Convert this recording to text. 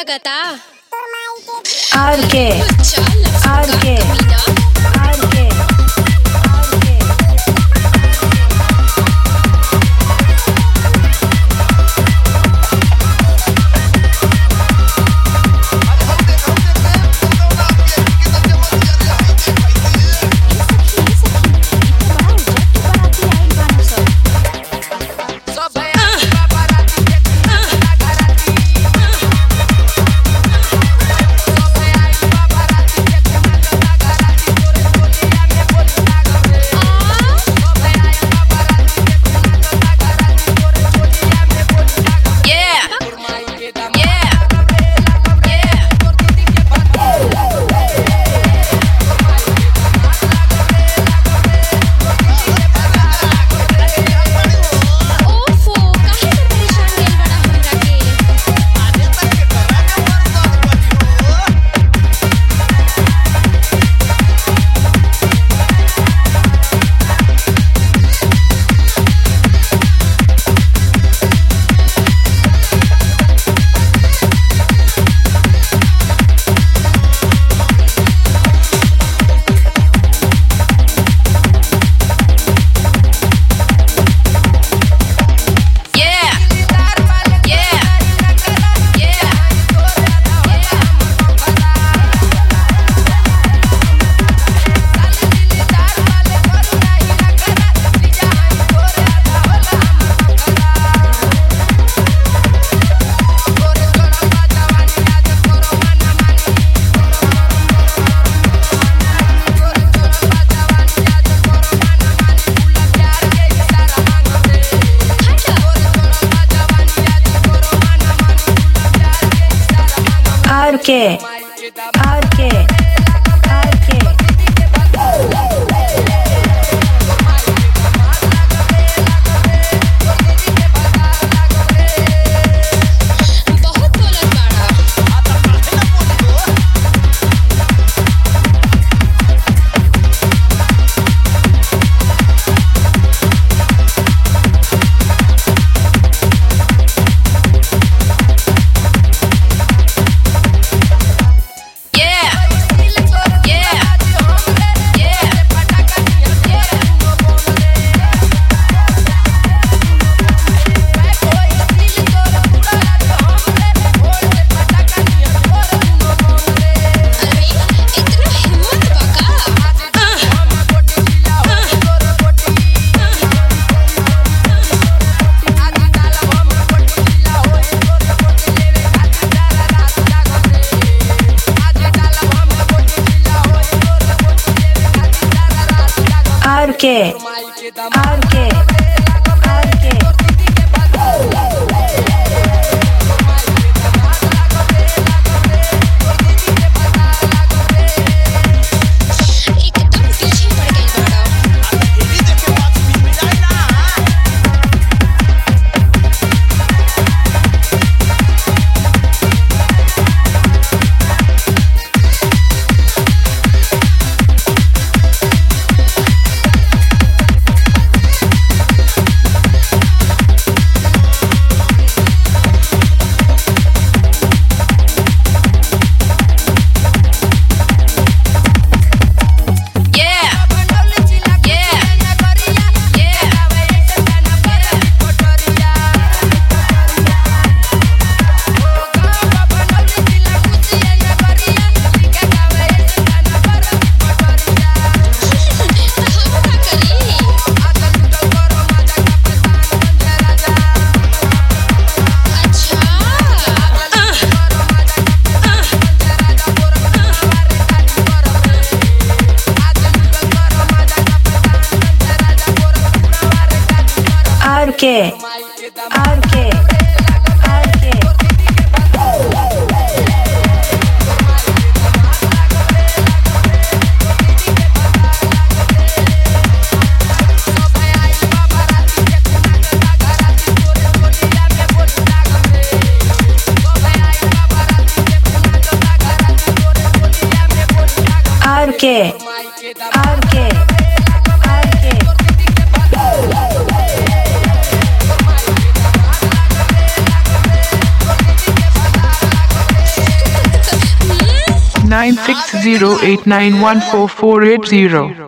ಆಗತ್ತಾ R K R K RK, RK. que. के R K के। R Nine six zero eight nine one four four eight zero.